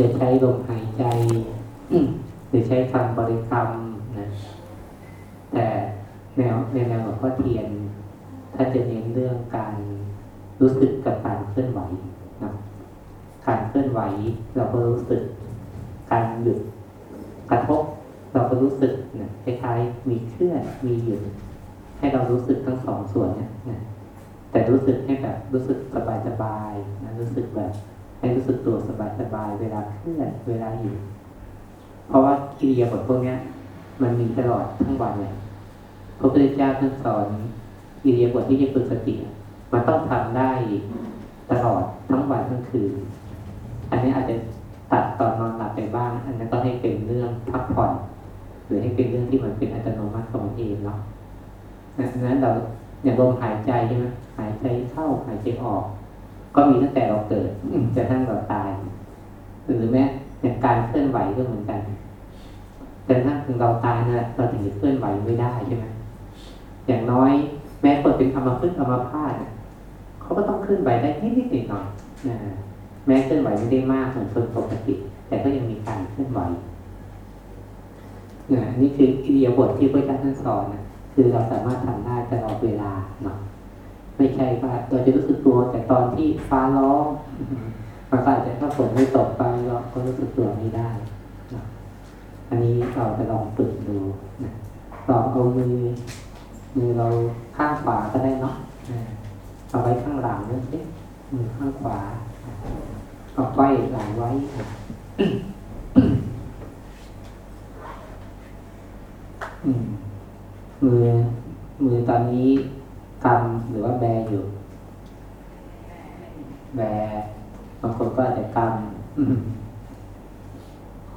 จะใช้ลมหายใจ หรือใช้คำบริกรรมนะแต่แนวในแนวของพ่อเทียนถ้าจะเน้นเรื่องการรู้สึกกับการเคลื่อนไหวนะการเคลื่อนไหวเราก็รู้สึก การหยุดกระทบ เราก็รู้สึกนะคล้ายๆมีเคลื่อนมีหยุดให้เรารู้สึกทั้งสองส่วนเนี่ยนะแต่รู้สึกให้แบบรู้สึกสบายๆนะรู้สึกแบบ ให้รู้สึกตัวสบายๆเวลาเคลื่อนเวลาหยุดเพราะว่ากิริยาบทพวกนี้มันมีตลอดทั้งวันเลยพระพุทธเจ้าท่านสอนอิริยาบถที่จะฝึกสติมันต้องทำได้ตลอดทั้งวันทั้งคืน อันนี้อาจจะตัดตอนนอนหลับไปบ้าง อันนั้นต้องให้เป็นเรื่องพักผ่อนหรือให้เป็นเรื่องที่มันเป็นอัตโนมัติของเองเนาะดังนั้นเราอย่างลมหายใจใช่ไหมหายใจเข้าหายใจออก ก็มีตั้งแต่เราเกิดจะทั้งเราตาย หรือแม้อย่างการเคลื่อนไหวก็เหมือนกัน แต่ถ้าถึงเราตายนะเราถึงจะเคลื่อนไหวไม่ได้ใช่ไหมอย่างน้อยแม้คนเป็นอมพฤกษ์อัมพาตเขาก็ต้องเคลื่อนไหวได้นิดๆหน่อยๆนะแม้เคลื่อนไหวไม่ได้มากเหมือนคนปกติ แต่ก็ยังมีการเคลื่อนไหวนี่คืออิริยบถที่พระเจ้าท่านสอนนะคือเราสามารถทำได้ตลอดเวลาเนาะ ไม่ใช่ว่าเราจะรู้สึกตัวแต่ตอนที่ฟ้าร้องมันก็อาจจะถ้าฝนไม่ตกไปเราก็รู้สึกตัวไม่ได้ อันนี้เราจะลองฝึกดูลองเอามือมือเราข้างขวาก็ได้เนาะเอาไว้ข้างหลังนั่นสิมือข้างขวาเอาไว้หลังไว้มือมือตอนนี้ กำหรือว่าแบอยู่ แบบางคนก็อาจจะกำ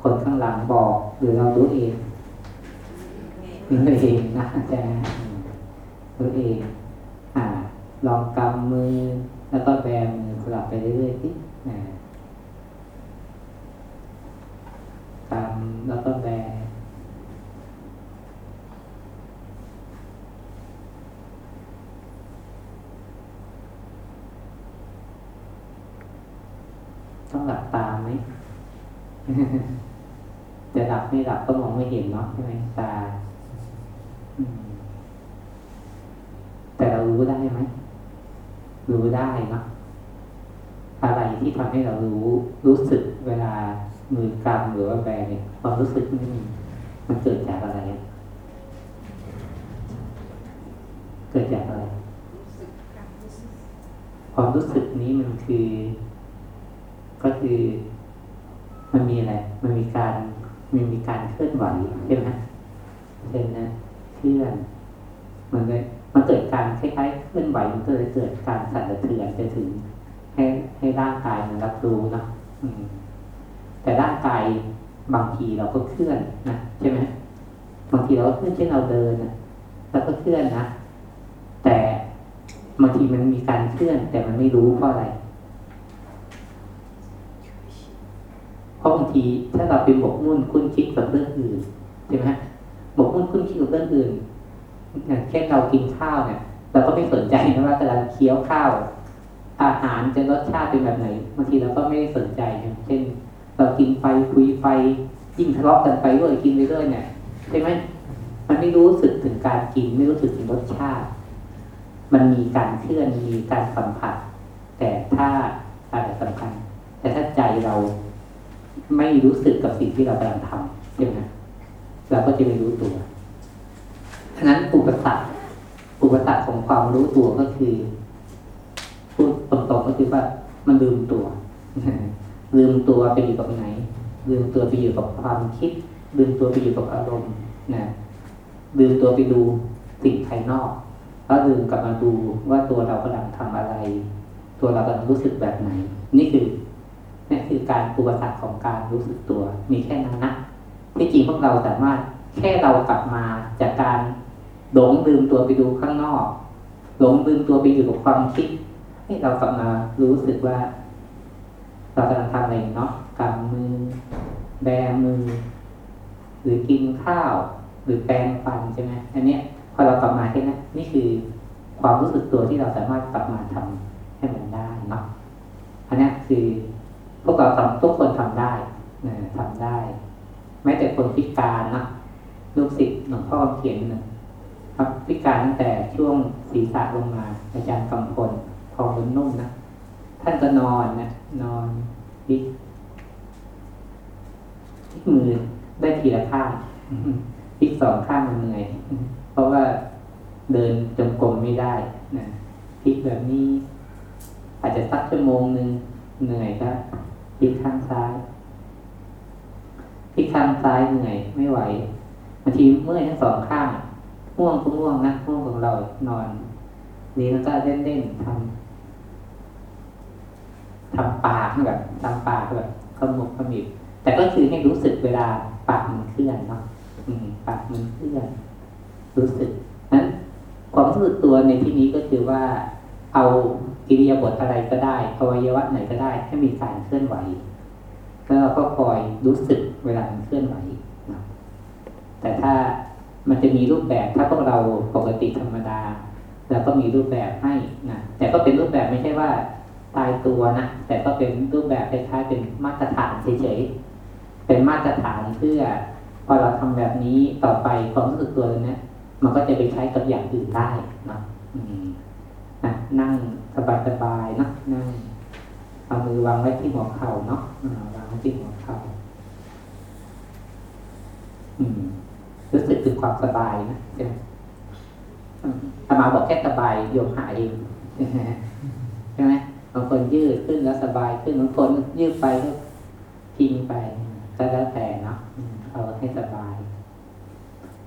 คนข้างหลังบอกหรือเรารู้เองรู้เองนะอาจารย์รู้เองอ่า ลองกำมือ แล้วก็แบมือสลับไปเรื่อยๆสิกำแล้วก็แบ ต้องหลับตาไหมจะหลับไม่หลับก็มองไม่เห็นเนาะใช่ไหมตาแต่เรารู้ได้ไหมรู้ได้เนาะอะไรที่ทำให้เรารู้รู้สึกเวลามือกำหรือว่าแบเนี่ยความรู้สึกนี่มันเกิดจากอะไรเกิดจากอะไรความรู้สึกนี้มันคือ ก็คือมันมีอะไร มันมีการมันมีการเคลื่อนไหวใช่ไหมเช่นนะเคลื่อนมันเลยมันเกิดการคล้ายๆเคลื่อนไหวมันก็เลยเกิดการสั่นสะเทือนจะถึง ให้ให้ร่างกายมันรับรู้เนาะแต่ร่างกายบางทีเราก็เคลื่อนนะใช่ไหมบางทีเราก็เคลื่อนเช่นเราเดินนะเราก็เคลื่อนนะแต่บางทีมันมีการเคลื่อน แต่มันไม่รู้เพราะอะไรเพราะบาง ทีถ้าเราเป็นบกมุ่นคุ้นคิดกับเรื่องอื่นใช่ไหมฮะบกมุ่นคุ้นคิดกับเรื่องอื่นอย่างเช่นเรากินข้าวเนี่ยเราก็ไม่สนใจนะว่ากำลังเคี้ยวข้าว อาหารจะรสชาติเป็นแบบไหนบางทีเราก็ไม่ได้สนใจอย่างเช่น เรากินไฟคุยไฟยิ่งทะเลาะกันไปเรื่อยกินไปเรื่อยเนี่ยใช่ไหมมันไม่รู้สึกถึงการกินไม่รู้สึกถึงรสชาติ มันมีการเคลื่อนมีการสัมผัส แต่ถ้าอะไรสำคัญแต่ถ้าใจเรา ไม่รู้สึกกับสิ่งที่เรากำลังทำใช่ไหมเราก็จะไม่รู้ตัวฉะนั้นอุปสรรคอุปสรรคของความรู้ตัวก็คือพูดตรงๆก็คือว่ามันลืมตัวลืมตัวไปอยู่กับไหน ลืมตัวไปอยู่กับความคิด ลืมตัวไปอยู่กับอารมณ์นะลืมตัวไปดูสิ่งภายนอกแล้วลืมกลับมาดูว่าตัวเรากำลังทำอะไร ตัวเรากำลังรู้สึกแบบไหน นี่คือ นี่คือการอุปสรรคของการรู้สึกตัว มีแค่นั้นนะที่จริงพวกเราสามารถแค่เรากลับมาจากการหลงลืมตัวไปดูข้างนอก หลงลืมตัวไปอยู่กับความคิดให้เรากลับมารู้สึกว่า เรากำลังทำอะไรเนาะกำมือ แบมือ หรือกินข้าว หรือแปรงฟันใช่ไหมอันเนี้ยพอเรากลับมาแค่นั้นนี่คือความรู้สึกตัวที่เราสามารถกลับมาทำให้มันได้เนาะอันนี้คือ พวกเราทำทุกคนทำได้ทำได้ แม้แต่คนพิการนะลูกศิษย์หลวงพ่อเขียนนะครับพิการตั้งแต่ช่วงศีรษะลงมาอาจารย์กำพลทองบนนุ่มนะท่านก็นอนนะนอนพิกพิมือได้ทีละข้างพลิกสองข้างมันเหนื่อย เพราะว่าเดินจงกรมไม่ได้นะพลิกแบบนี้ อาจจะสักชั่วโมงหนึ่งเหนื่อยก็ ลิกข้างซ้ายพลิกข้างซ้ายเหนื่อยไม่ไหวบางทีเมื่อยทั้งสองข้างง่วงก็ง่วงนะง่วงของเรานอน นี่แล้วก็เล่นเล่นทำทำปากแบบทำปากแบบขมุบขมิบแต่ก็คือให้รู้สึกเวลาปากมันเคลื่อนเนาะปากมันเคลื่อน รู้สึกนั้นความรู้สึกตัวในที่นี้ก็คือว่าเอา กิริยาบทอะไรก็ได้อวัยวะไหนก็ได้ให้มีการเคลื่อนไหวแล้วเราก็คอยรู้สึกเวลามันเคลื่อนไหวนะแต่ถ้ามันจะมีรูปแบบถ้าพวกเราปกติธรรมดาเราก็มีรูปแบบให้นะแต่ก็เป็นรูปแบบไม่ใช่ว่าตายตัวนะแต่ก็เป็นรูปแบบคล้ายๆเป็นมาตรฐานเฉยๆเป็นมาตรฐานเพื่อพอเราทำแบบนี้ต่อไปความรู้สึกตัวนี้มันก็จะไปใช้กับอย่างอื่นได้นะ นะนั่งสบายๆนะนั่งเอามือวางไว้ที่หัวเข่าเนาะวางไว้ที่หัวเข่าอืม รู้สึกถึงความสบายนะใช่ไหมอามาบอกแค่สบายโยมหายเองใช่ไหมบางคนยืดขึ้นแล้วสบายขึ้นบางคนยืดไปก็ทิ้งไปก็แล้วแต่เนาะเอาให้สบาย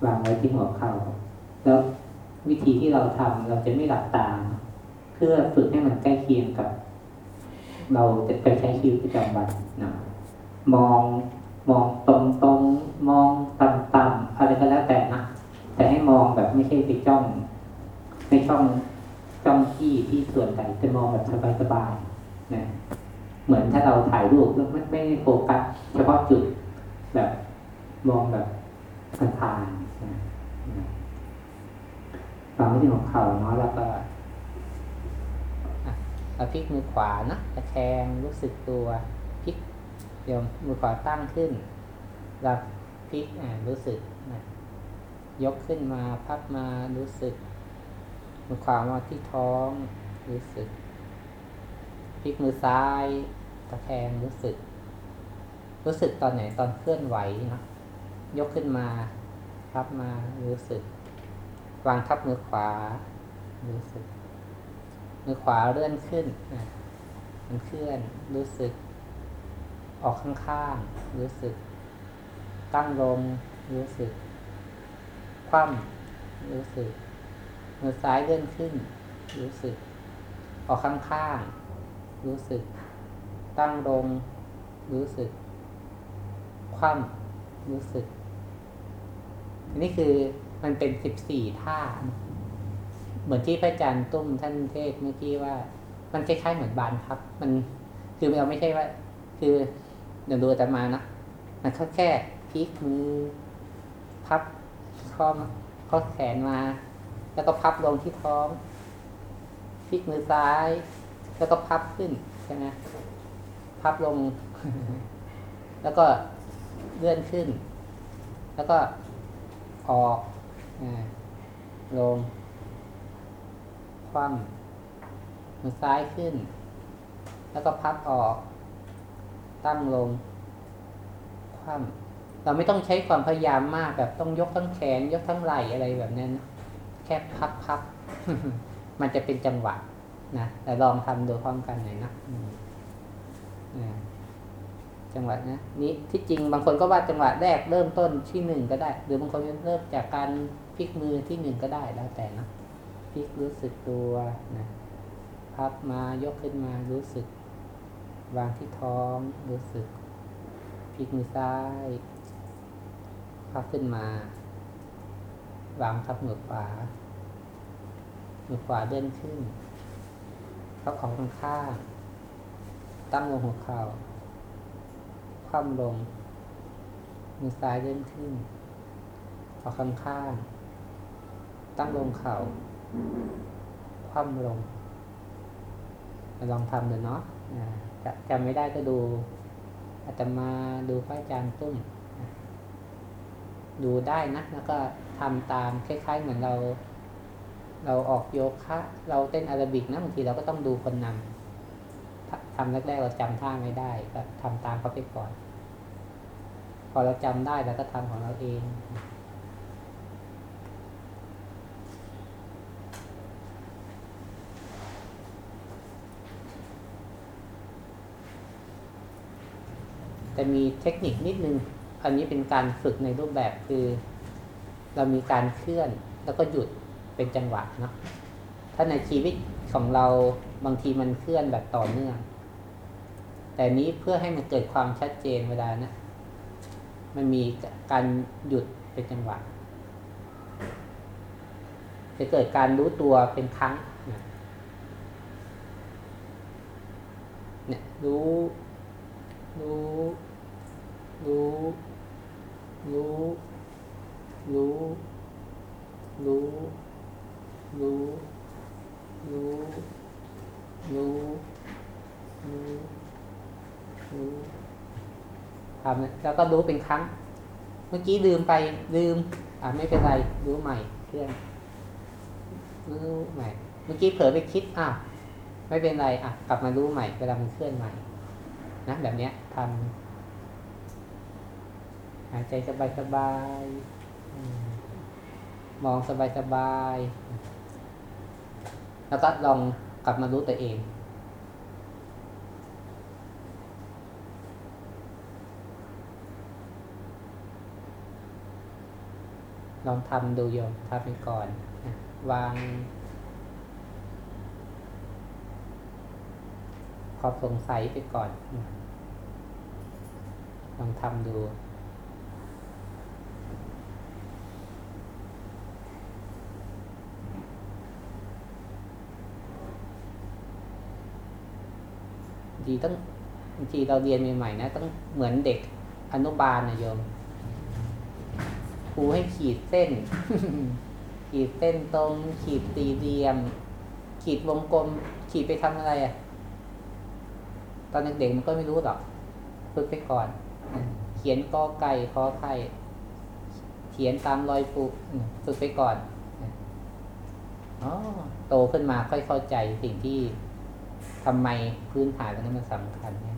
วางไว้ที่หัวเข่าแล้ววิธีที่เราทำเราจะไม่หลับตา เพื่อฝึกให้มันใกล้เคียงกับ เราจะไปใช้ชีวิตประจำวันนะมองมองตรงตรงมองต่ำต่ำอะไรก็แล้วแต่นะแต่ให้มองแบบไม่ใช่ไปจ้องไม่ช่องจ้องที่ที่ส่วนใดจะมองแบบสบายๆนะเหมือนถ้าเราถ่ายรูปแล้วไม่ไม่โฟกัสเฉพาะจุดแบบมองแบบผ่านๆนะวางไว้ที่หัวเขาเนาะแล้วก็ เอาพลิกมือขวานะตะแคงรู้สึกตัวพลิกเดี๋ยวมือขวาตั้งขึ้นแล้วพลิกอ่ารู้สึกนะยกขึ้นมาพับมารู้สึก มือขวามาที่ท้องรู้สึกพลิกมือซ้ายตะแคงรู้สึก รู้สึกตอนไหนตอนเคลื่อนไหวนะยกขึ้นมาพับมารู้สึก วางทับมือขวารู้สึก มือขวาเลื่อนขึ้นนะมันเคลื่อนรู้สึก ออกข้างๆรู้สึก ตั้งลงรู้สึก คว่ำรู้สึก มือซ้ายเลื่อนขึ้น รู้สึก ออกข้างๆรู้สึก ตั้งลงรู้สึก คว่ำรู้สึกนนี้คือมันเป็นสิบสี่ท่า เหมือนที่พระอาจารย์ตุ้มท่านเทศเมื่อกี้ว่า มันคล้ายๆเหมือนบานพับ มันคือเราไม่ใช่ว่า คือเดี๋ยวดูแต่มานะมันแค่แค่พลิกมือพับข้อข้อแขนมา แล้วก็พับลงที่ท้องพลิกมือซ้าย แล้วก็พับขึ้นใช่ไหมพับลง แล้วก็เลื่อนขึ้น แล้วก็ออกลง คว่ำมือซ้ายขึ้น แล้วก็พับออก ตั้งลง คว่ำเราไม่ต้องใช้ความพยายามมากแบบต้องยกทั้งแขน ยกทั้งไหล่อะไรแบบนั้นแค่พับพับมันจะเป็นจังหวะนะแต่ลองทำดูพร้อมกันหน่อยนะจังหวะนะนี้ที่จริงบางคนก็ว่าจังหวะแรกเริ่มต้นที่หนึ่งก็ได้ หรือบางคนเริ่มจากการพลิกมือที่หนึ่งก็ได้แล้วแต่นะ ลิกรู้สึกตัวนะพับมายกขึ้นมารู้สึก วางที่ท้องรู้สึกพลิกมือซ้ายพับขึ้นมา วางทับมือขวามือขวาเดินขึ้นพับของข้างตั้งลงหัวเข่าคว่ำลง มือซ้ายเลื่นขึ้นออข้างข้าง ตั้งลงเข่า คว่ำลงลองทำเดูเนาะจำไม่ได้ก็ดูอาจจะมาดูพระอาจารย์ตุ้ม ดูได้นะ แล้วก็ทำตามคล้ายๆเหมือนเรา เราออกโยคะ เราเต้นอาราบิกนะบางทีเราก็ต้องดูคนนำทำแรกๆเราจำท่าไม่ได้ ก็ทำตามเขาไปก่อน พอเราจำได้เราก็ทำของเราเอง แต่มีเทคนิคนิดนึง อันนี้เป็นการฝึกในรูปแบบคือ เรามีการเคลื่อนแล้วก็หยุดเป็นจังหวะเนาะถ้าในชีวิตของเราบางทีมันเคลื่อนแบบต่อเนื่อง แต่นี้เพื่อให้มันเกิดความชัดเจนเวลานะ มันมีการหยุดเป็นจังหวะ จะเกิดการรู้ตัวเป็นครั้งเนี่ยรู้รู้ รู้ รู้ รู้ รู้ รู้ รู้ รู้ รู้ รู้ทำแล้วก็รู้เป็นครั้ง เมื่อกี้ลืมไปลืม อ่าไม่เป็นไร รู้ใหม่เคลื่อนรู้ใหม่ เมื่อกี้เผลอไปคิดอะไม่เป็นไร อะ กลับมารู้ใหม่เวลามันเคลื่อนใหม่ นะแบบเนี้ยทำายใจสบายสบายมองสบายสบายแล้วก็ลองกลับมารู้ตัวเองลองทำดูโยมทำไปก่อนวางความสงสัยไปก่อน ลองทำดู ทีต้องบางทีเราเรียนใหม่ๆนะต้องเหมือนเด็กอนุบาลนะโยมครูให้ขีดเส้น ขีดเส้นตรง ขีดตีเรียม ขีดวงกลม ขีดไปทำอะไรอะ่ะ ตอนเด็กๆมันก็ไม่รู้หรอกฝึกไปก่อน เขียนกอไก่ขอไข่เขียนตามรอยปูฝึกไปก่อนอ๋อโตขึ้นมาค่อยเข้าใจสิ่งที่ ทำไมพื้นฐานตรงนั้นมันสำคัญเนี่ย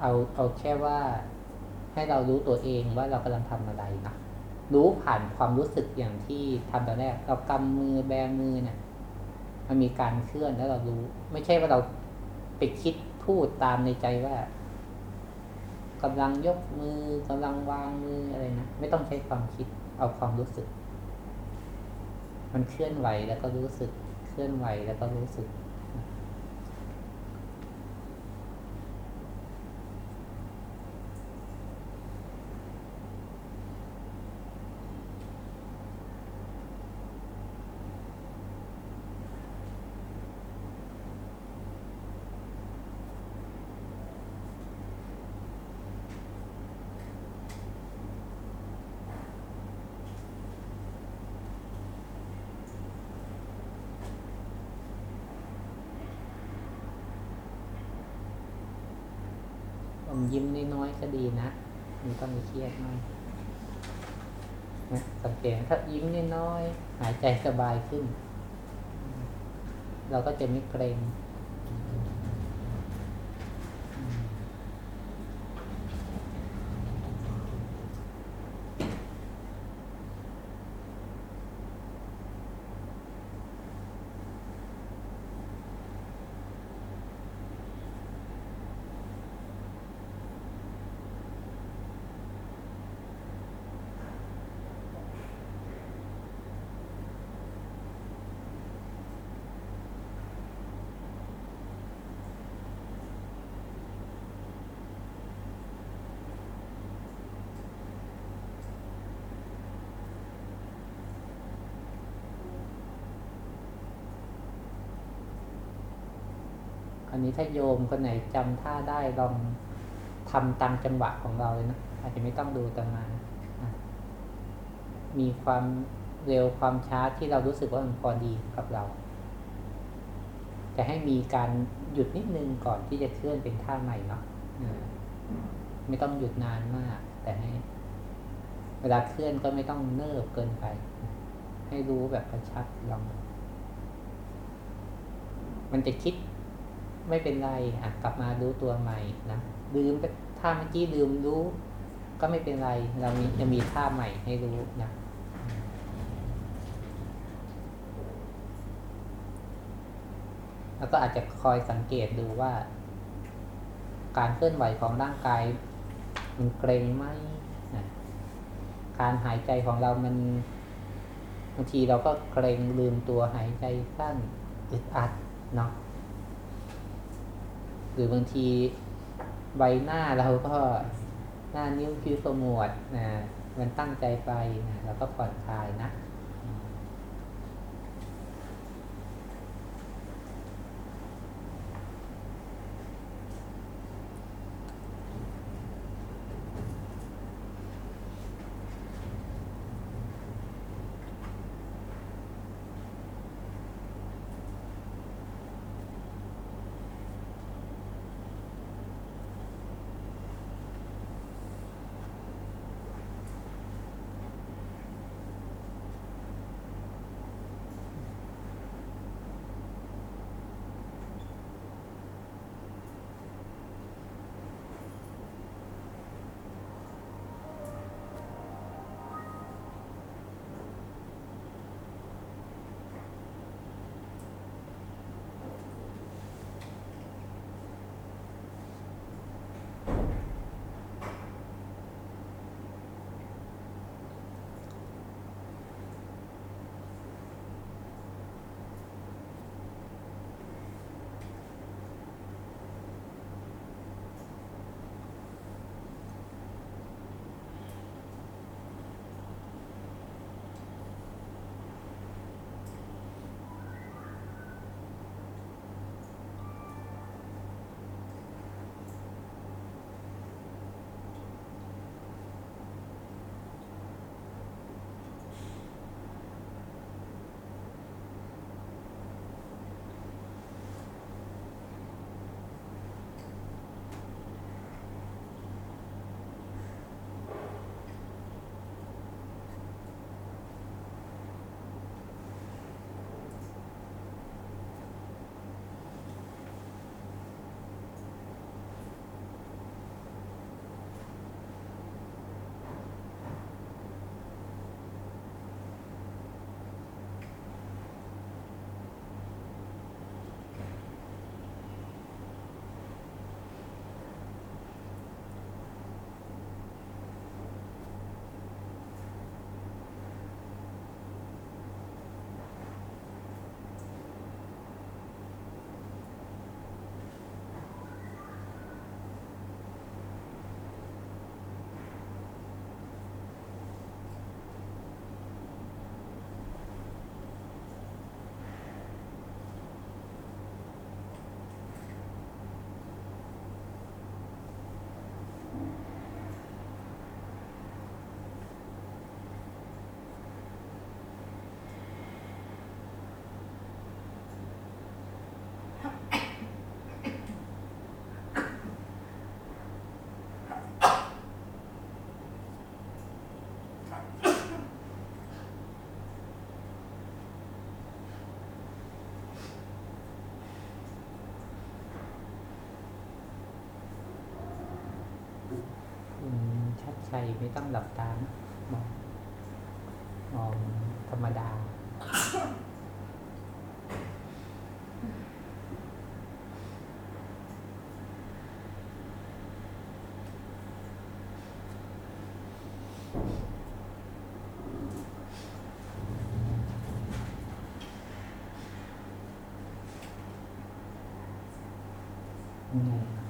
เอาเอาแค่ว่าให้เรารู้ตัวเองว่าเรากำลังทำอะไรนะรู้ผ่านความรู้สึกอย่างที่ทำตอนแรก เรากำมือแบมือเนี่ยมันมีการเคลื่อนแล้วเรารู้ ไม่ใช่ว่าเราไปคิดพูดตามในใจว่ากำลังยกมือกำลังวางมืออะไรนะไม่ต้องใช้ความคิดเอาความรู้สึก มันเคลื่อนไหวแล้วก็รู้สึก เคลื่อนไหวแล้วก็รู้สึก ยิ้มน้อยๆก็ดีนะมันต้องมีเครียดมากนะสังเกตถ้ายิ้มน้อยๆหายใจสบายขึ้น เราก็จะไม่เกรง ถ้าโยมคนไหนจำท่าได้ลองทำตามจังหวะของเราเลยนะอาจจะไม่ต้องดูตามา มีความเร็วความช้าที่เรารู้สึกว่ามันพอดีกับเรา จะให้มีการหยุดนิดนึงก่อนที่จะเคลื่อนเป็นท่าใหม่เนาะไม่ต้องหยุดนานมาก แต่ให้ เวลาเคลื่อนก็ไม่ต้องเนิบเกินไป ให้รู้แบบกระชับลองมันจะคิด ไม่เป็นไรอะกลับมารู้ตัวใหม่นะลืมท่าเมื่อกี้ลืมรู้ ก็ไม่เป็นไร เรามีจะมีท่าใหม่ให้รู้นะแล้วก็อาจจะคอยสังเกตดูว่า การเคลื่อนไหวของร่างกาย มันเกร็งไหมนะการหายใจของเรามันบางทีเราก็เกรงลืมตัวหายใจสั้นอึดอัดเนาะ หรือบางทีใบหน้าเราก็หน้านิ้วคิ้วสมวดนะมันตั้งใจไปนะแล้วก็ผ่อนคลายนะ ไม่ต้องหลับตามองมองธรรมดา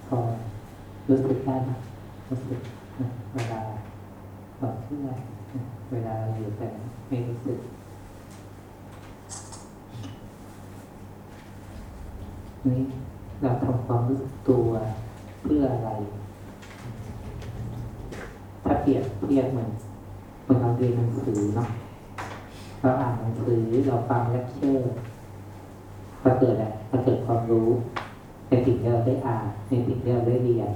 พอรู้สึกได้ไหมรู้สึกนะเวลาต่อเชื่อนะเวลาเราอยู่แต่ไม่รู้สึกนี่เราทำความรู้สึกตัวเพื่ออะไร ถ้าเปรียบเทียบเหมือนเหมือนเราเรียนหนังสือเนาะเราอ่านหนังสือเราฟังเลคเชอร์เราเกิดอะไรเราเกิดความรู้ในสิ่งที่เราได้อ่านในสิ่งที่เราได้เรียน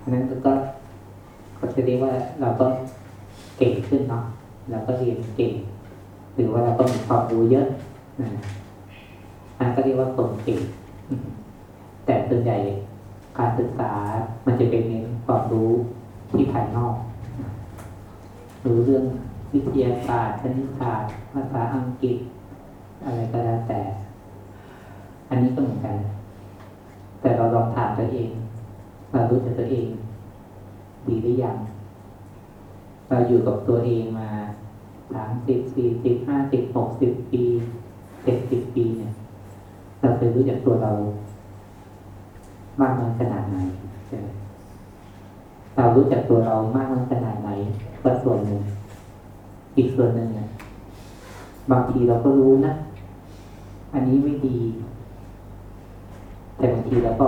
อันนั้นก็ก็จะเรียกว่าเราก็ เก่งขึ้นเนาะเราก็เรียนเก่ง หรือว่าเราก็มีความรู้เยอะนะอันนั้นก็เรียกว่าคนเก่ง แต่ส่วนใหญ่การศึกษามันจะเป็นเน้นความรู้ที่ภายนอก รู้เรื่องวิทยาศาสตร์คณิตศาสตร์ภาษาอังกฤษ อะไรก็แล้วแต่ อันนี้ก็เหมือนกัน แต่เราลองถามตัวเองเรารู้จักตัวเอง ดีหรือยัง เราอยู่กับตัวเองมาสามสิบสี่สิบห้าสิบหกสิบปีเจ็ดสิบปีเนี่ยเราเคยรู้จักตัวเรา มากน้อยขนาดไหนเรารู้จักตัวเรามากน้อยขนาดไหนก็ส่วนหนึ่งอีกส่วนหนึ่งเนี่ยบางทีเราก็รู้นะ อันนี้ไม่ดี แต่บางทีเราก็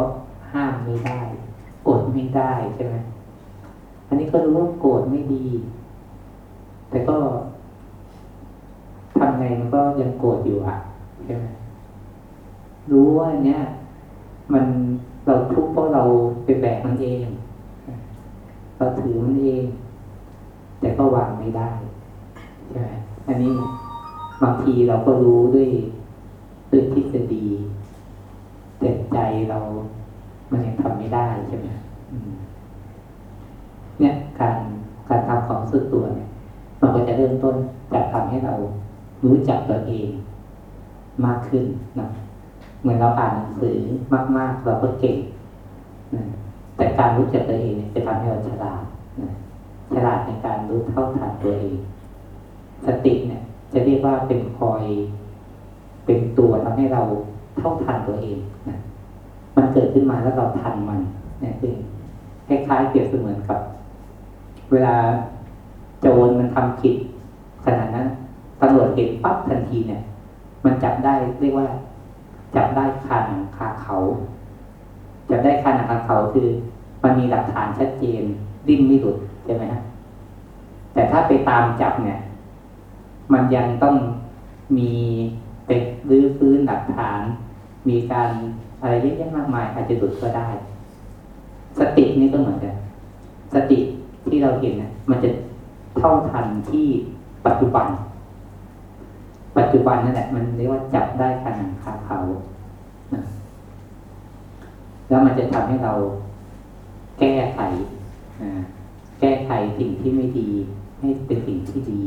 ห้ามไม่ได้ อดไม่ได้ใช่ไหม นนี้ก็รู้ว่าโกรธไม่ดี แต่ก็ทำไงมันก็ยังโกรธอยู่อะใช่ไหมรู้ว่าอันเนี้ยมันเราทุกข์เพราะเราไปแบกมันเอง เราถือมันเอง แต่ก็วางไม่ได้ใช่ไหมอันนี้บางทีเราก็รู้ด้วยด้วยทฤษฎีแต่ใจเรา มันยังทำไม่ได้ใช่ไหมอืม เนี่ยการการทำความรู้สึกตัวเนี่ยมันก็จะเริ่มต้นจากทำให้เรารู้จักตัวเองมากขึ้นนะเหมือนเราอ่านหนังสือมากๆ เราก็เก่งนะแต่การรู้จักตัวเองเนี่ยจะทำให้เราฉลาดนะฉลาดในการรู้เท่าทันตัวเอง สติเนี่ย จะเรียกว่าเป็นคอย เป็นตัวทำให้เราเท่าทันตัวเองนะมันเกิดขึ้นมาแล้วเราทันมันนี่คือคล้ายๆเปรียบเสมือนกับ เวลาโจรมันทำผิดขนาดนั้นตำรวจเห็นปั๊บทันทีเนี่ย มันจับได้เรียกว่า จับได้คาหนังคาเขา จับได้คาหนังคาเขาคือ มันมีหลักฐานชัดเจน ดิ้นไม่หลุดใช่ไหมฮะแต่ถ้าไปตามจับเนี่ย มันยังต้องมีไปรื้อฟื้นหลักฐาน มีการอะไรเยอะแยะมากมายอาจจะหลุดก็ได้ สตินี่ก็เหมือนกันสติ ที่เราเห็นเนี่ยมันจะเท่าทันที่ปัจจุบัน ปัจจุบันนั่นแหละมันเรียกว่าจับได้ขนาดคาเขาแล้วมันจะทำให้เราแก้ไขแก้ไขสิ่งที่ไม่ดี ให้เป็นสิ่งที่ดี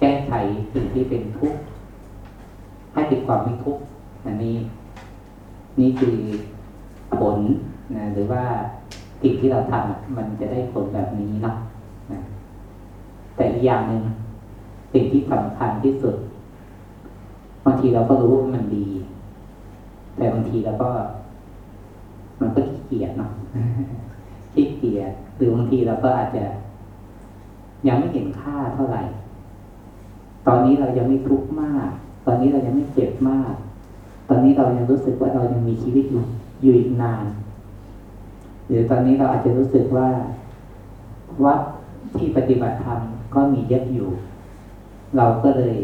แก้ไขสิ่งที่เป็นทุกข์ให้เป็นความไม่ทุกข์อันนี้ นี่คือผลนะหรือว่า สิ่งที่เราทำมันจะได้ผลแบบนี้เนาะแต่อีกอย่างหนึ่งสิ่งที่สำคัญที่สุดบางทีเราก็รู้ว่ามันดี แต่บางทีเราก็ มันก็ขี้เกียจเนาะขี้เกียจหรือบางทีเราก็อาจจะ ยังไม่เห็นค่าเท่าไหร่ ตอนนี้เรายังไม่ทุกข์มาก ตอนนี้เรายังไม่เจ็บมาก ตอนนี้เรายังรู้สึกว่าเรายังมีชีวิตอยู่อยู่อีกนาน หรือตอนนี้เราอาจจะรู้สึกว่าวัดที่ปฏิบัติธรรมก็มีเยอะอยู่ เราก็เลย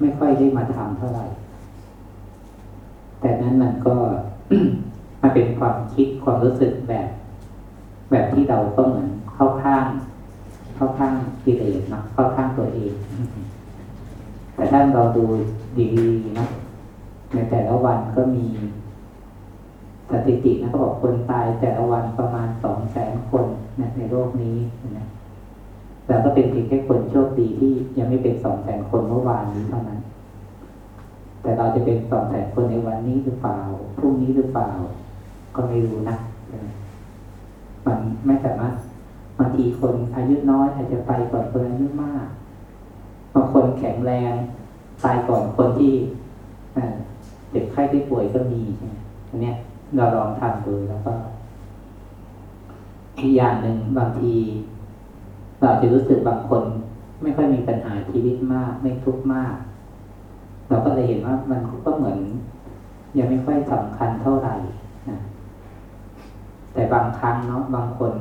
ไม่ค่อยได้มาทำเท่าไหร่ แต่นั้นมันก็มันเป็นความคิดความรู้สึกแบบ แบบที่เราก็เหมือนเข้าข้าง เข้าข้างกิเลสเนาะเข้าข้างตัวเอง แต่ถ้าเราดูดีๆนะในแต่ละวันก็มี สถิตินะเขาบอกคนตายแต่ละวันประมาณสองแสนคนนะในโลกนี้นะแต่ก็เป็นเพียงแค่คนโชคดีที่ยังไม่เป็นสองแสนคนเมื่อวานนี้เท่านั้น แต่เราจะเป็นสองแสนคนในวันนี้หรือเปล่าพรุ่งนี้หรือเปล่า ก็ไม่รู้นะมันไม่สามารถบางทีคนอายุน้อยอาจจะไปก่อนคนอายุมากบางคนแข็งแรงตายก่อนคนที่เจ็บไข้ได้ป่วยก็มีใช่ไหมอันเนี้ย เราลองทำดูแล้วก็อีกอย่างหนึ่งบางที เราจะรู้สึกบางคน ไม่ค่อยมีปัญหาชีวิตมาก ไม่ทุกข์มาก เราก็เลยเห็นว่ามันก็เหมือน ยังไม่ค่อยสำคัญเท่าไหร่นะแต่บางครั้งเนาะบางคน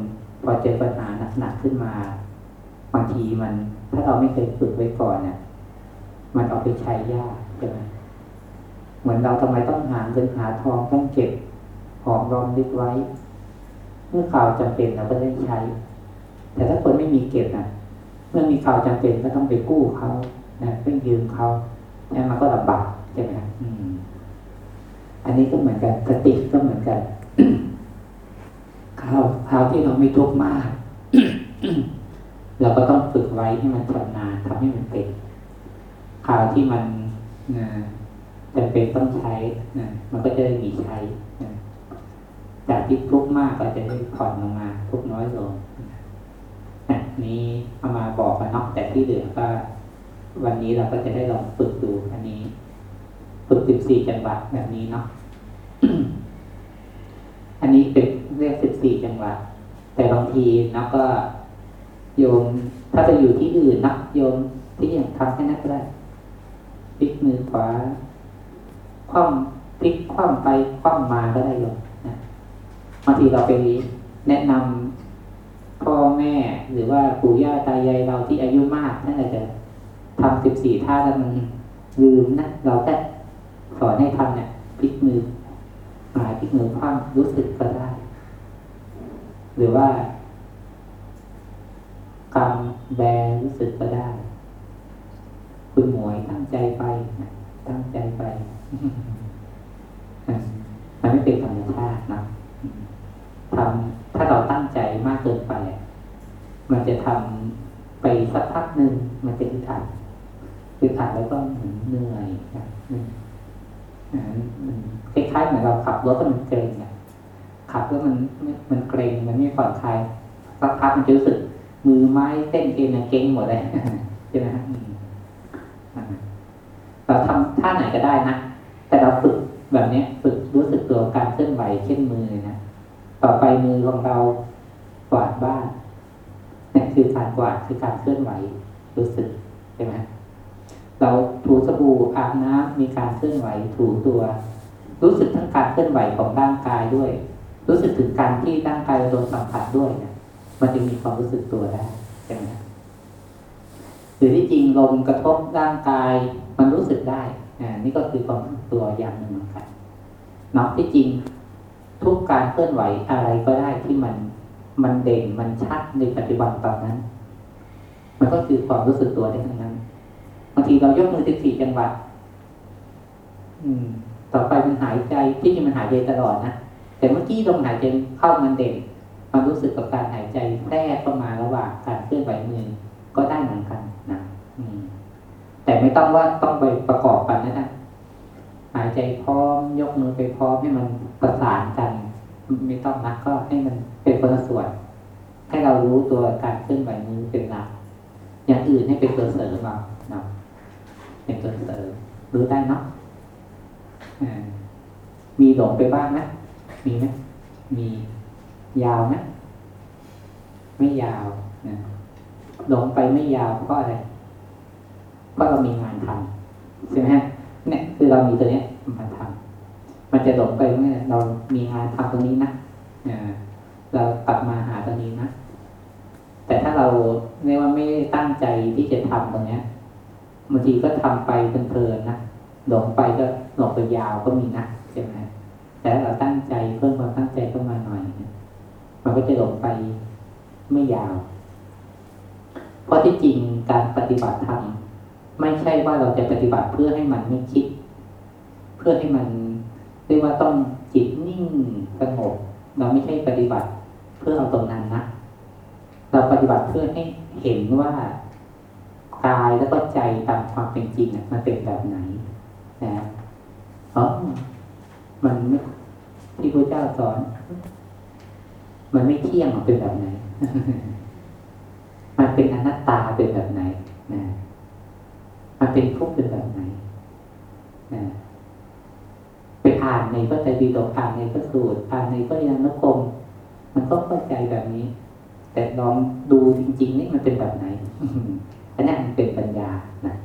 พอเจอปัญหาหนักๆขึ้นมา บางทีมัน ถ้าเราไม่เคยฝึกไว้ก่อนเนี่ยมันเอาไปใช้ยากใช่ไหมเหมือนเราทำไมต้องหาเงินหาทองต้องเก็บ หอมรอมริบไว้ เมื่อข่าวจำเป็นเราก็ได้ใช้ แต่ถ้าคนไม่มีเก็บนะเมื่อมีข่าวจำเป็นก็ต้องไปกู้เขานะไปยืมเขาเนี่ยมันก็ลำบากใช่ไหมครับอันนี้ก็เหมือนกันสติก็เหมือนกันคราวคราวที่เราไม่ทุกข์มากเราก็ต้องฝึกไว้ให้มันชำนาญทำให้มันเป็นคราวที่มันนะจำเป็นต้องใช้นะมันก็จะได้มีใช้นะ จากที่ทุกข์มากก็จะได้ผ่อนลงมา ทุกข์น้อยลงนี้เอามาบอกกันเนอกแต่ที่เหลือก็วันนี้เราก็จะได้ลองฝึกดูอันนี้ ฝึกสิบสี่จังหวะแบบนี้เนาะอันนี้เป็นเรียกสิบสี่จังหวะแต่บางทีนะก็โยมถ้าจะอยู่ที่อื่นนะโยมที่อย่างทำแค่นั้นก็ได้พลิกมือขวาคว่ำพลิกคว่ำไปคว่ำมาก็ได้โยม บางทีเราไปแนะนำพ่อแม่หรือว่าปู่ย่าตายายเราที่อายุมากนั่นอาจจะทำสิบสี่ท่าแล้วมันลืมนะเราแค่สอนให้ทำเนี่ยพลิกมือหมายพลิกมือคว่ำรู้สึกก็ได้ หรือว่ากำแบรู้สึกก็ได้ คุณหมวยตั้งใจไปตั้งใจไปมันไม่เป็นธรรมชาตินะ ทำถ้าเราตั้งใจมากเกินไป มันจะทำไปสักพักหนึ่งมันจะอึดอัดอึดอัดแล้วก็เหมือนเหนื่อยนะมันอ่ามันคล้ายๆเหมือนเราขับรถแล้วมันเกรงอะขับแล้วมันมันเกรงมันไม่ผ่อนคลายสักพักมันจะรู้สึกมือไม้เต้นเอ็นเก่งหมดเลยใช่ไหมฮะเราทำท่าไหนก็ได้นะแต่เราฝึกแบบเนี้ยฝึกรู้สึกตัวการเคลื่อนไหวเช่นมือนะ ต่อไปมือของเรากวาดบ้านนี่คือการกวาดคือการเคลื่อนไหวรู้สึกใช่ไหมเราถูสบู่อาบน้ำมีการเคลื่อนไหวถูตัว รู้สึกทั้งการเคลื่อนไหวของร่างกายด้วย รู้สึกถึงการที่ร่างกายโดนสัมผัสด้วยเนี่ยมันจะมีความรู้สึกตัวได้ใช่ไหมหรือที่จริงลมกระทบร่างกายมันรู้สึกได้อ่านี่ก็คือความรู้สึกตัวอย่างหนึ่งเหมือนกันเนาะที่จริง ทุกการเคลื่อนไหวอะไรก็ได้ที่มันมันเด่นมันชัดในปัจจุบันตอนนั้น มันก็คือความรู้สึกตัวได้ทั้งนั้นบางทีเรายกมือสิบสี่จังหวะต่อไปมันหายใจที่จริงมันหายใจตลอดนะแต่เมื่อกี้ลมหายใจเข้ามันเด่นมันรู้สึกกับการหายใจแทรกเข้ามาระหว่างการเคลื่อนไหวมือก็ได้เหมือนกันนะอืมแต่ไม่ต้องว่าต้องไปประกอบกันนะนะ หายใจพร้อม ยกมือไปพร้อมให้มันประสานกัน ไม่ต้องนะก็ให้มันเป็นคนละส่วนให้เรารู้ตัวการเคลื่อนไหวมือเป็นหลักอย่างอื่นให้เป็นตัวเสริมเอาเนาะเป็นตัวเสริมรู้ได้เนาะมีหลงไปบ้างไหมมีไหมมียาวไหมไม่ยาวนะหลงไปไม่ยาวเพราะอะไรเพราะเรามีงานทำใช่ไหมฮะ เนี่ยคือเรามีตัวเนี้ยมาทำมันจะหลงไปเมื่อเรามีงานทำตรงนี้นะเรากลับมาหาตรงนี้นะแต่ถ้าเราเรียกว่าไม่ตั้งใจที่จะทำตรงเนี้ยบางทีก็ทำไปเพลินๆนะหลงไปก็หลงไปยาวก็มีนะใช่ไหมแต่ถ้าเราตั้งใจเพิ่มความตั้งใจเข้ามาหน่อยมันก็จะหลงไปไม่ยาว เพราะที่จริงการปฏิบัติธรรม ไม่ใช่ว่าเราจะปฏิบัติเพื่อให้มันไม่คิด เพื่อให้มันเรียกว่าต้องจิตนิ่งสงบเราไม่ใช่ปฏิบัติเพื่อเอาตรงนั้นนะเราปฏิบัติเพื่อให้เห็นว่ากายแล้วก็ใจตามความเป็นจริงน่ะมันเป็นแบบไหนนะอ๋อมันที่พระเจ้าสอน มันไม่เที่ยงมันเป็นแบบไหน มันเป็นอนัตตาเป็นแบบไหนนะ มันเป็นทุกข์เป็นแบบไหนนะไปอ่านในพระไตรปิฎกอ่านในพระสูตรอ่านในพระยานุกรมมันก็เข้าใจแบบนี้ แต่ลองดูจริงๆนี่มันเป็นแบบไหนอันนี้มันเป็นปัญญานะ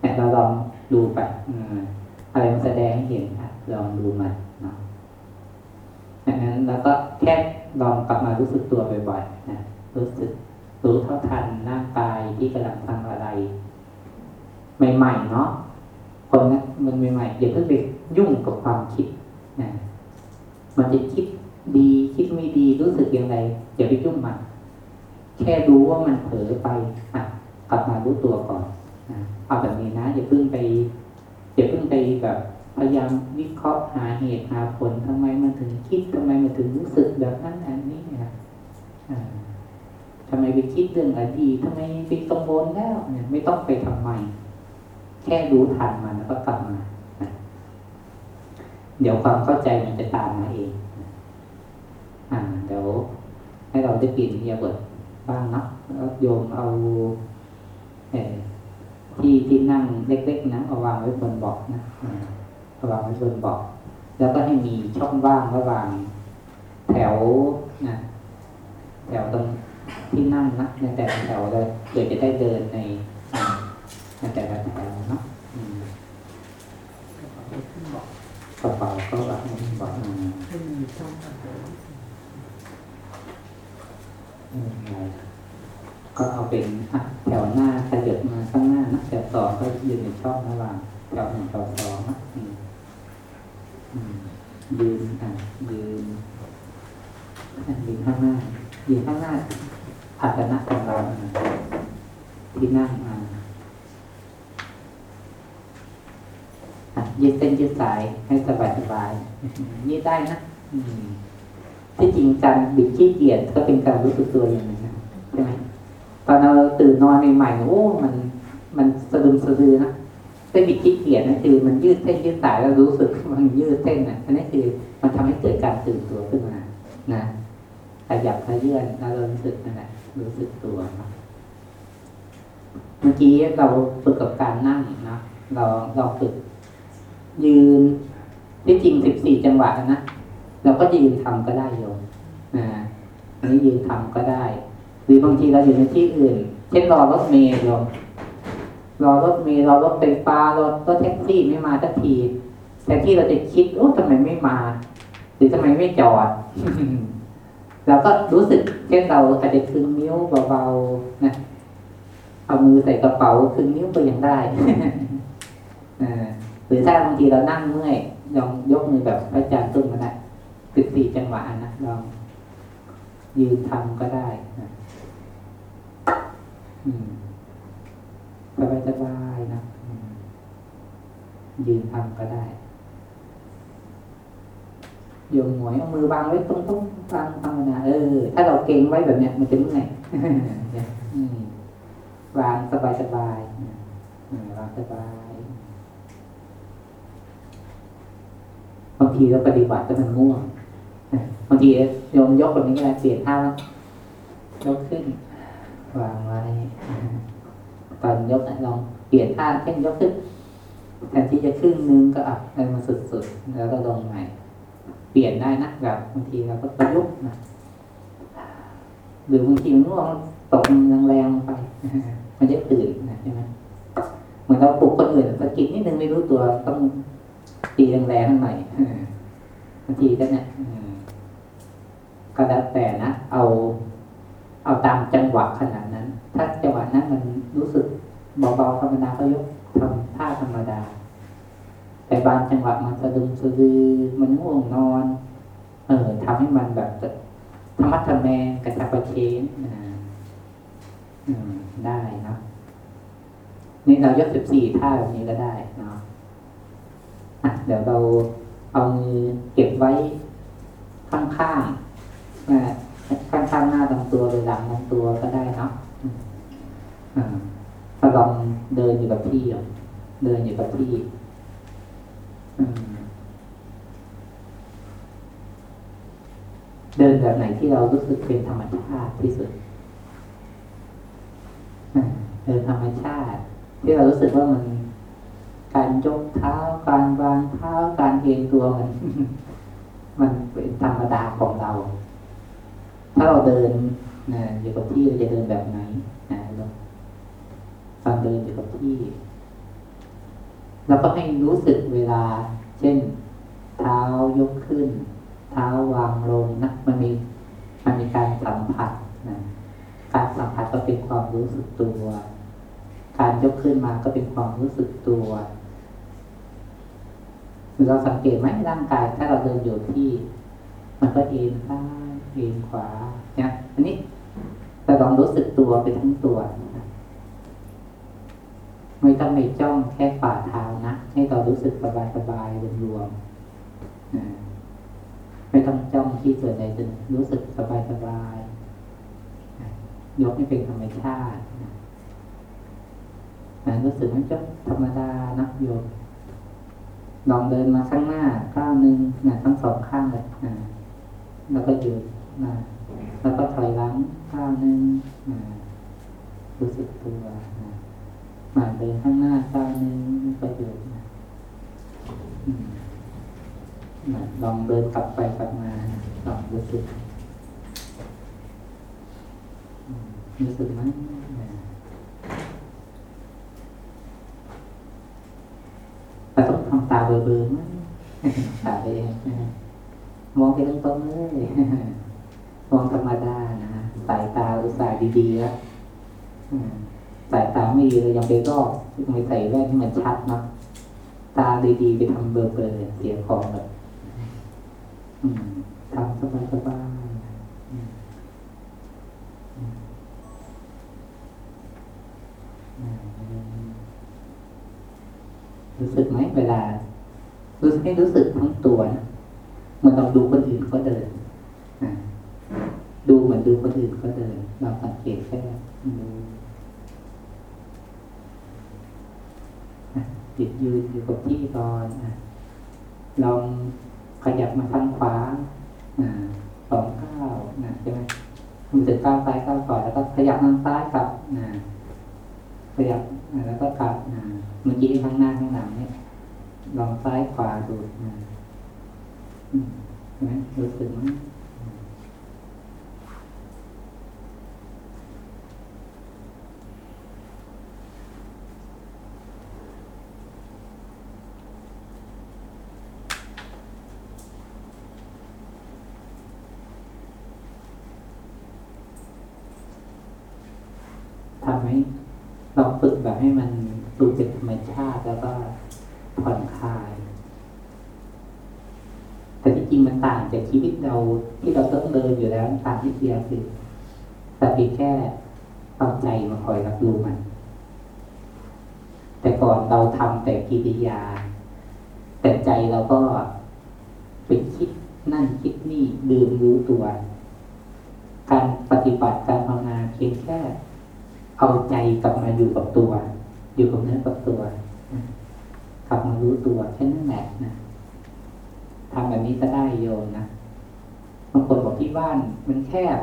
เนี่ยเราลองดูไปอะไรมันแสดงให้เห็นอะลองดูมันเนาะดังนั้นแล้วก็แค่ลองกลับมารู้สึกตัวบ่อยๆนะรู้สึกรู้เท่าทันร่างกายที่กำลังทำอะไร ใหม่ๆเนาะคนนะมันใหม่ๆอย่าเพิ่งไปยุ่งกับความคิดนะมันจะคิดดีคิดไม่ดีรู้สึกยังไงอย่าไปยุ่งมันแค่รู้ว่ามันเผลอไปอะกลับมารู้ตัวก่อนนะเอาแบบนี้นะอย่าเพิ่งไปอย่าเพิ่งไปแบบพยายามวิเคราะห์หาเหตุหาผลทำไมมันถึงคิดทำไมมันถึงรู้สึกแบบนั้นอันนี้นะอ่าทำไมไปคิดเรื่องอดีตทำไมไปกังวลแล้วเนี่ยไม่ต้องไปทำไม แค่รู้ทันมันแล้วก็กลับมาเดี๋ยวความเข้าใจมันจะตามมาเองอ่าเดี๋ยวให้เราได้ปิ่นเรียบทบ้างนะแล้วโยมเอาเอที่ที่นั่งเล็กๆนะเอาวางไว้บนเบาะนะเอาวางไว้บนเบาะแล้วก็ให้มีช่องว่างระหว่างแถวนะแถวตรงที่นั่งนะในแต่แถวเลยเดี๋ยวจะได้เดินใน ในแต่ละแถวเนาะอืมกระเป๋าก็แบบไม่บนเบาะอืมให้มีช่องทางเดินอืมก็เอาเป็นแถวหน้าขยับมาข้างหน้านะแถวสองก็ยืนในช่องระหว่างแถวหนึ่งแถวสองนะอืมอืมยืนอะยืนอะยืนข้างหน้ายืนข้างหน้าอาสนะของเราอะที่นั่งอะอะยืดเส้นยืดสายให้สบายสบายๆยืดได้นะอืมที่จริงการบิดขี้เกียจก็เป็นการรู้สึกตัวอย่างหนึ่งนะใช่ไหมตอนเราตื่นนอนใหม่ๆโอ้ มันมันสะดุมสะดือนะแต่บิดขี้เกียจนะคือ มันยืดเส้นยืดสายแล้วรู้สึกมันยืดเส้นนะอันนี้คือมันทำให้เกิดการตื่นตัวขึ้นมา นะขยับขยื่นแล้วเรารู้สึกนั่นแหละรู้สึกตัวเนาะเมื่อกี้เราฝึกกับการนั่งนะเราเราฝึก ยืนที่จริงสิบสี่จังหวะนะ เราก็ยืนทำก็ได้โยมอ่าอันนี้ยืนทำก็ได้ หรือบางทีเราอยู่ในที่อื่น เช่นรอรถเมล์โยมรอรถเมล์รอรถไฟฟ้ารถรถแท็กซี่ไม่มาสักทีแทนที่เราจะคิดโอ้ทำไมไม่มา หรือทำไมไม่จอดเราก็รู้สึกเช่นเราอาจจะคึงนิ้วเบาๆนะเอามือใส่กระเป๋าคึงนิ้วก็ยังได้อ่า หรือถ้าบางทีเรานั่งเมื่อยลองยกมือแบบพระอาจารย์ตุ้มมาได้สิบสี่จังหวะนะลองยืนทำก็ได้นะสบายสบายนะยืนทำก็ได้โยงหวยเอามือวางไว้ตรงตรงๆวางธรรมดาเออ ถ้าเราเก่งไว้แบบเนี้ยมันจะเมื่อยอืมวางสบายสบายๆนะวางสบาย บางทีเราปฏิบัติแล้วมันง่วงบางทีโยมยกแบบนี้ก็เปลี่ยนท่าแล้วยกขึ้นวางไว้ตอนยกลองเปลี่ยนท่าเช่นยกขึ้นแทนที่จะครึ่งนึงก็อะให้มันสุดๆแล้วก็ลงใหม่เปลี่ยนได้นะแบบบางทีเราก็ประยุกต์นะหรือบางทีมันง่วงตกแรงๆลงไปมันจะตื่นนะใช่ไหมเหมือนเราปลุกคนอื่นสะกิดนิดนึงไม่รู้ตัวต้อง ตีแรงๆข้างในบางทีก็เนี่ยก็แล้วแต่นะเอา เอาตามจังหวะขนาดนั้น ถ้าจังหวะนั้นมันรู้สึกเบาๆธรรมดาก็ยกทำท่าธรรมดา แต่บางจังหวะมันสะดุมสะดือมันง่วงนอน เออทำให้มันแบบธรรมะทะแมงกระชับกระเชนอ่าอืมได้นะนี่เรายกสิบสี่ท่าแบบนี้ก็ได้เนาะ เดี๋ยวเราเอามือเก็บไว้ข้างๆนะข้างๆหน้าลำตัวหรือหลังลำตัวก็ได้เนาะถ้าลองเดินอยู่กับที่เดินอยู่กับที่เดินแบบไหนที่เรารู้สึกเป็นธรรมชาติที่สุดเดินธรรมชาติ ที่เรารู้สึกว่ามัน การยกเท้า การวางเท้า การเอียงตัวมัน มันเป็นธรรมดาของเรา ถ้าเราเดินนะอยู่กับที่เราจะเดินแบบไหนนะเราตอนเดินอยู่กับที่แล้วก็ให้รู้สึกเวลา เช่น เท้ายกขึ้น เท้าวางลงนะมันมีมันมีการสัมผัสนะการสัมผัสก็เป็นความรู้สึกตัว การยกขึ้นมาก็เป็นความรู้สึกตัว เราสังเกตไหมร่างกาย ถ้าเราเดินอยู่ที่ มันก็เอ็นซ้ายเอ็นขวาเนี่ยอันนี้แต่ลองรู้สึกตัวไปทั้งตัวนะไม่ต้องไปจ้องแค่ฝ่าเท้านะ ให้เรารู้สึกสบายสบายรวมๆไม่ต้องจ้องที่ส่วนใดจนรู้สึกสบายสบายยกให้เป็นธรรมชาตินะรู้สึกมันจะธรรมดานะโยม ลองเดินมาข้างหน้าก้าวหนึ่งนะทั้งสองข้างเลยนะแล้วก็หยุดนะแล้วก็ถอยหลังก้าวหนึ่งนะรู้สึกตัวนะมาเดินข้างหน้าก้าวหนึ่งแล้วก็หยุดนะนะลองเดินกลับไปกลับมานะลองรู้สึกรู้สึกไหมนะเราต้องทำตา เบลอๆไหมตาไปเองมองไปตรงๆเลยมองธรรมดานะสายตาอุตส่าห์ดีๆแล้วสายตาไม่ดีเลยยังไปรอบยังไปใส่แว่นที่มันชัดเนาะตาดีๆไปทำเบลอๆเสียของแบบทำสบายๆอืมอืมอืมรู้สึกไหมเวลา รู้ให้รู้สึกทั้งตัวนะมันเราดูคนอื่นก็เดินอะดูเหมือนดูคนอื่นก็เดิน เราสังเกตแค่จิตยืนอยู่กับที่ก่อนลองขยับมาทางขวาสองก้าวนะใช่ไหมมันจะก้าวซ้ายก้าวขวาแล้วก็ขยับทางซ้ายกลับนะขยับแล้วก็กลับนะเมื่อกี้ข้างหน้าข้างหลังเนี่ย ลองซ้ายขวาดูนะนไหมรู้สึกไหมทำไหมลองฝึกแบบให้มันดูเป็นธรรมชาติแล้วก็ ผ่อนคลาย แต่ที่จริงมันต่างจากชีวิตเราที่เราต้องเดินอยู่แล้วต่างที่เดียวคือแต่เพียงแค่เอาใจมาคอยรับรู้มัน แต่ก่อนเราทำแต่กิริยา แต่ใจเราก็ไปคิดนั่นคิดนี่ลืมรู้ตัว การปฏิบัติการภาวนาเพียงแค่ เอาใจกลับมาอยู่กับตัว อยู่กับเนื้อกับตัว กลับมารู้ตัวแค่นั้นแหละนะทำแบบนี้ก็ได้โยมนะบางคนบอกที่บ้านมันแคบ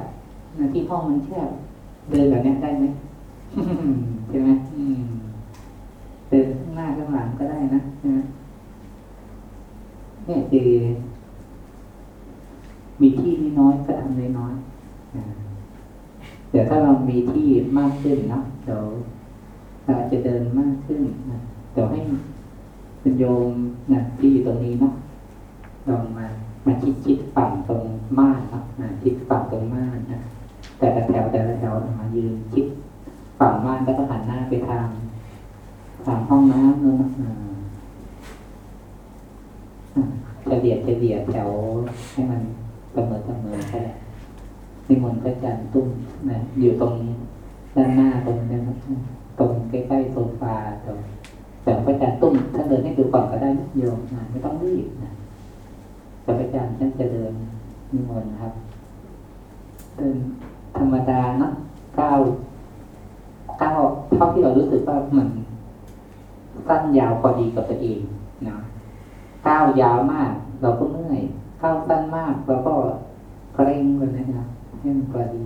นะที่ห้องมันแคบ เดินแบบนี้ได้ไหมใช่ไหมเดินข้างหน้าข้างหลังก็ได้นะใช่ไหมเนี่ยคือมีที่น้อยก็ทำน้อยๆอ่าเดี๋ยวถ้าเรามีที่มากขึ้นนะเดี๋ยวเราจะเดินมากขึ้นนะเดี๋ยวให้ คุณโยมนะที่อยู่ตรงนี้เนาะลองมามาคิดคิดฝั่งตรงม่านเนาะนะคิดฝั่งตรงม่านนะแต่ละแถวแต่ละแถวมายืนคิดฝั่งม่านแล้วก็หันหน้าไปทางทางห้องน้ำเนาะอ่าอ่าเฉลี่ยเฉลี่ยแถวให้มันเสมอเสมอแค่นิมนต์พระอาจารย์ตุ้มนะอยู่ตรงด้านหน้าตรงนี้นะตรงใกล้ๆโซฟาตรง แต่พระอาจารย์ตุ้มท่านเดินให้ดูก่อนก็ได้นะโยมนะไม่ต้องรีบนะแต่พระอาจารย์ท่านจะเดินนิมนต์นครับเดินธรรมดาเนาะก้าวก้าวเท่าที่เรารู้สึกว่ามันสั้นยาวพอดีกับตัวเองนะก้าวยาวมาก เราก็เมื่อยก้าวสั้นมากเราก็เกรงเลยนะครับให้มันพอดี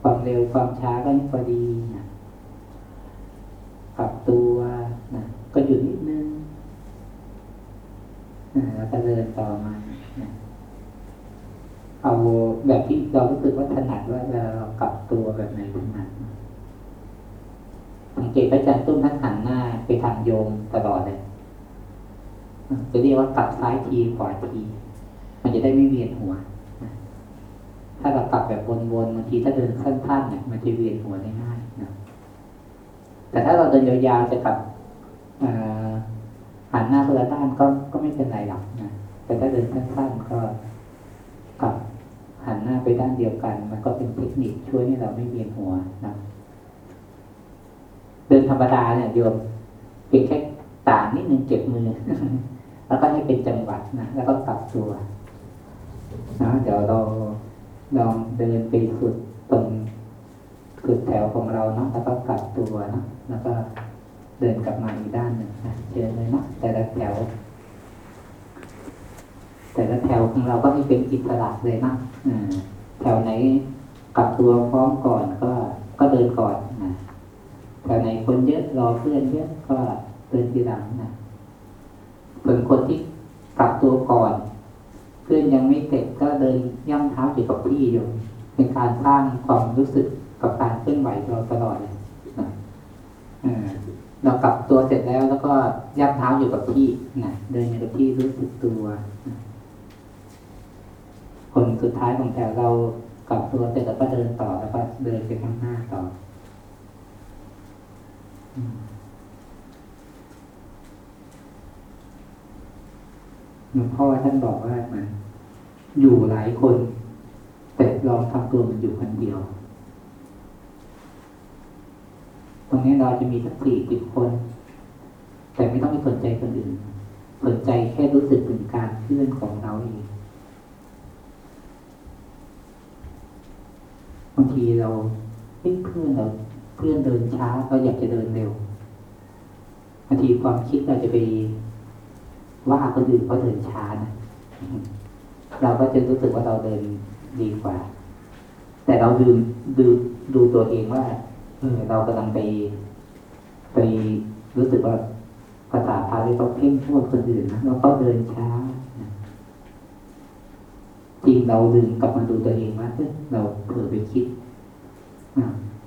ความเร็วความช้าก็ให้พอดีนะ ปรับตัวนะก็หยุดนิดนึงนะแล้วก็เดินต่อมานะเอาแบบที่เรารู้สึกว่าถนัดว่าเวลาเรากลับตัวแบบไหนถนัดสังเกตพระอาจารย์ตุ้มท่านหันหน้าไปทางโยมตลอดเลยจะเรียกว่ากลับซ้ายทีขวาที มันจะได้ไม่เวียนหัวถ้าเรากลับแบบวนๆบางทีถ้าเดินสั้นๆเนี่ยมันจะเวียนหัวได้ง่ายนะ แต่ถ้าเราเดินยาวๆจะกลับหันหน้าคนละด้านก็ก็ไม่เป็นไรหรอกนะแต่ถ้าเดินสั้นๆก็กลับหันหน้าไปด้านเดียวกัน มันก็เป็นเทคนิคช่วยให้เราไม่เวียนหัวนะเดินธรรมดาเนี่ยโยมเพียงแค่ต่างนิดนึงเจ็บมือ แล้วก็ให้เป็นจังหวัดนะแล้วก็กลับตัวนะเดี๋ยวเราลองเดินไปสุดตรงสุดแถวของเราเนาะแล้วก็กลับตัวเนาะ แล้วก็เดินกลับมาอีกด้านหนึ่งนะเจอเลยเนาะแต่ละแถว แต่ละแถวของเราก็ให้เป็นอิสระเลยนะแถวไหนกลับตัวพร้อมก่อนก็ก็เดินก่อนนะแถวไหนคนเยอะรอเพื่อนเยอะก็เดินทีหลังนะส่วนคนที่กลับตัวก่อน เพื่อนยังไม่เสร็จก็เดินย่ำเท้าอยู่กับที่อยู่ เป็นการสร้างความรู้สึกกับการเคลื่อนไหวเราตลอดเลย เรากลับตัวเสร็จแล้ว แล้วก็ย่ำเท้าอยู่กับที่นะเดินอยู่กับที่รู้สึกตัว คนสุดท้ายของแถวเรากลับตัวเสร็จแล้วก็เดินต่อแล้วก็เดินไปข้างหน้าต่อหลวงพ่อท่านบอกว่ามันอยู่หลายคน แต่ลองทำตัวมันอยู่คนเดียว ตรงนี้เราจะมีสักสี่สิบคน แต่ไม่ต้องไปสนใจคนอื่น สนใจแค่รู้สึกถึงการเคลื่อนของเราเองบางทีเราเพื่อนเราเพื่อนเดินช้าเราอยากจะเดินเร็วบางทีความคิดเราจะไปว่าคนอื่นเขาเดินช้านะเราก็จะรู้สึกว่าเราเดินดีกว่า แต่เราดูดูดูตัวเองว่า เออเรากำลังไป ไปรู้สึกว่าภาษาพาลีเขาเพ่งโทษคนอื่นนะเราก็เดินช้าจริงเราดึงกลับมาดูตัวเองว่าเราเผลอไปคิด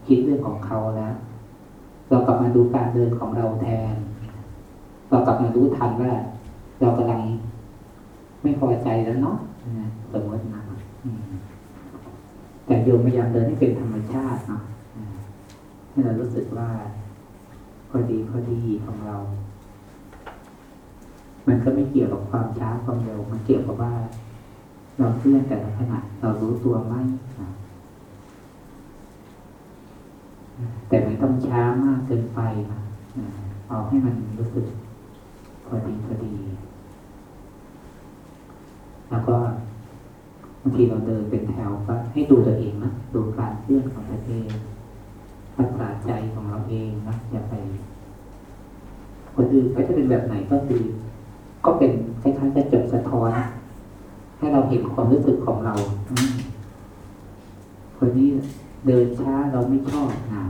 คิดเรื่องของเขาแล้วเรากลับมาดูการเดินของเราแทน เรากลับมารู้ทันว่า เรากำลังไม่พอใจแล้วเนาะสมมตินะแต่โยมพยายามเดินให้เป็นธรรมชาติเนาะ ให้เรารู้สึกว่า พอดีพอดีของเรา มันก็ไม่เกี่ยวกับความช้าความเร็ว มันเกี่ยวกับว่า เราเคลื่อนแต่ละขณะเรารู้ตัวไหมแต่ไม่ต้องช้ามากเกินไปนะเอาให้มันรู้สึกพอดีพอดี แล้วก็บางทีเราเดินเป็นแถวก็ให้ดูตัวเองนะดูการเคลื่อนของตัวเอง รักษาใจของเราเองนะอย่าไปคนอื่นก็จะเป็นแบบไหนก็คือ ก็เป็นคล้ายๆจะจดสะท้อน ให้เราเห็นความรู้สึกของเราคนนี้เดินช้าเราไม่ชอบนะ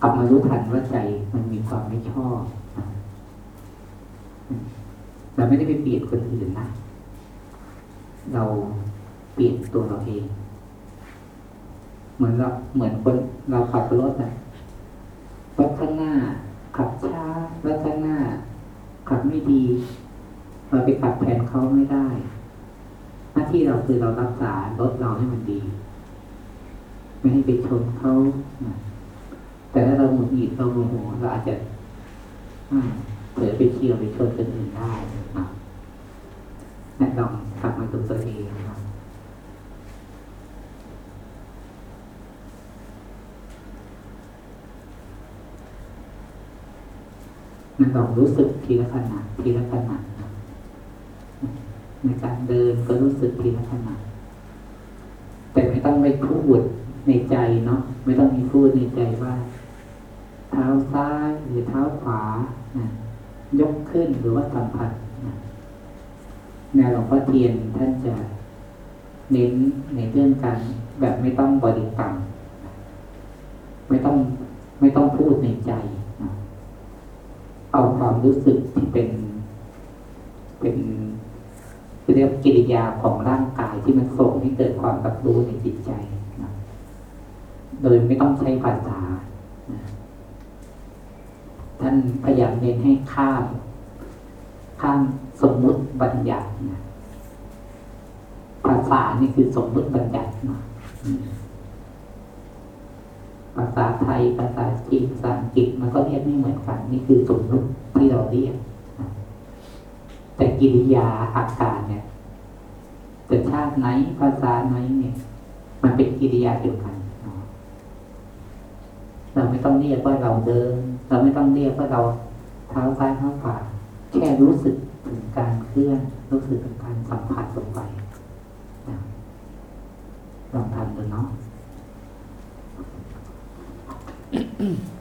กลับมารู้ทันว่าใจมันมีความไม่ชอบเราไม่ได้ไปเปลี่ยนคนอื่นนะเราเปลี่ยนตัวเราเอง เหมือนเราเหมือนคนเราขับรถนะรถข้างหน้า ขับช้ารถข้างหน้า ขับไม่ดี เราไปขับแทนเขาไม่ได้ หน้าที่เราคือเรารักษารถเราให้มันดี ไม่ให้ไปชนเขาแต่ถ้าเราหงุดหงิดเราโมโหเราอาจจะเผลอไปเที่ยวไปชนคนอื่นได้นะลองกลับมาดูตัวเอง นะนั่นลองรู้สึกทีละขณะทีละขณะในการเดินก็รู้สึกทีละขณะแต่ไม่ต้องไปพูดในใจเนาะไม่ต้องมีพูดในใจว่า เท้าซ้ายหรือเท้าขวานะยกขึ้นหรือว่าสัมผัสนะแนวหลวงพ่อเทียนท่านจะเน้นในเรื่องการแบบไม่ต้องบริกรรมไม่ต้องไม่ต้องพูดในใจ เอาความรู้สึกที่เป็น เป็นเรียกกิริยาของร่างกายที่มันส่งให้เกิดความรับรู้ในจิตใจนะโดยไม่ต้องใช้ภาษา ท่านพยายามเน้นให้ข้าม ข้ามสมมุติบัญญัตินะภาษานี่คือสมมุติบัญญัตินะ ภาษาไทย ภาษาจีนภาษาอังกฤษมันก็เรียกไม่เหมือนกันนี่คือสมมุติที่เราเรียก แต่กิริยาอาการเนี่ยแต่ชาติไหนภาษาไหนเนี่ย มันเป็นกิริยาเดียวกันเราไม่ต้องเรียกว่าเราเดิน เราไม่ต้องเรียกว่าเราเท้าซ้ายเท้าขวาแค่รู้สึกถึงการเคลื่อนรู้สึกถึงการสัมผัสลงไปลองทำดูเนาะ Mm-hmm.